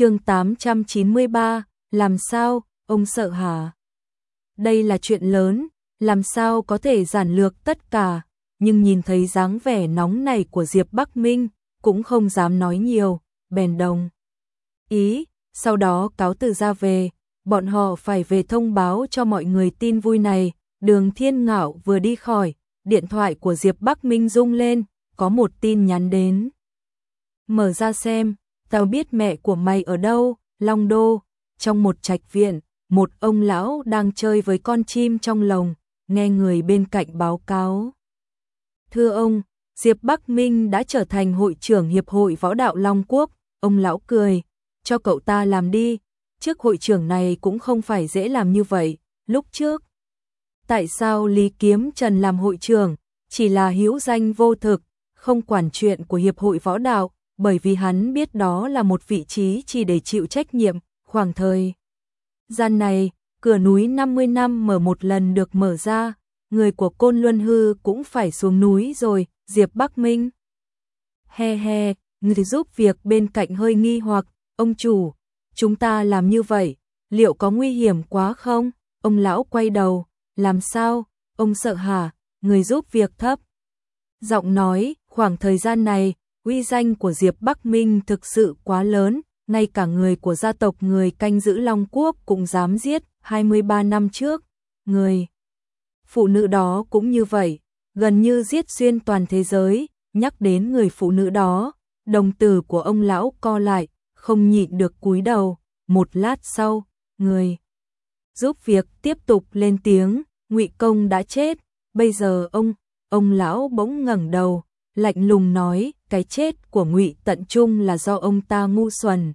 chương 893, làm sao, ông sợ hả? Đây là chuyện lớn, làm sao có thể giản lược tất cả, nhưng nhìn thấy dáng vẻ nóng này của Diệp Bắc Minh, cũng không dám nói nhiều, bèn đồng. Ý, sau đó cáo từ ra về, bọn họ phải về thông báo cho mọi người tin vui này, đường thiên ngạo vừa đi khỏi, điện thoại của Diệp Bắc Minh rung lên, có một tin nhắn đến. Mở ra xem, tao biết mẹ của mày ở đâu, Long Đô, trong một trạch viện, một ông lão đang chơi với con chim trong lồng, nghe người bên cạnh báo cáo. Thưa ông, Diệp Bắc Minh đã trở thành hội trưởng Hiệp hội Võ đạo Long Quốc, ông lão cười, cho cậu ta làm đi, trước hội trưởng này cũng không phải dễ làm như vậy, lúc trước. Tại sao Lý Kiếm Trần làm hội trưởng, chỉ là hữu danh vô thực, không quản chuyện của Hiệp hội Võ đạo, bởi vì hắn biết đó là một vị trí chỉ để chịu trách nhiệm, khoảng thời. Gian này, cửa núi 50 năm mở một lần được mở ra, người của Côn Luân Hư cũng phải xuống núi rồi, Diệp Bắc Minh. He he, người giúp việc bên cạnh hơi nghi hoặc, ông chủ, chúng ta làm như vậy, liệu có nguy hiểm quá không? Ông lão quay đầu, làm sao, ông sợ hả, người giúp việc thấp. Giọng nói, khoảng thời gian này, uy danh của Diệp Bắc Minh thực sự quá lớn, ngay cả người của gia tộc người canh giữ Long Quốc cũng dám giết, 23 năm trước, người phụ nữ đó cũng như vậy, gần như giết xuyên toàn thế giới, nhắc đến người phụ nữ đó, đồng tử của ông lão co lại, không nhịn được cúi đầu, một lát sau, người giúp việc tiếp tục lên tiếng, Ngụy Công đã chết, bây giờ ông, ông lão bỗng ngẩng đầu, lạnh lùng nói, cái chết của Ngụy Tận Trung là do ông ta ngu xuẩn,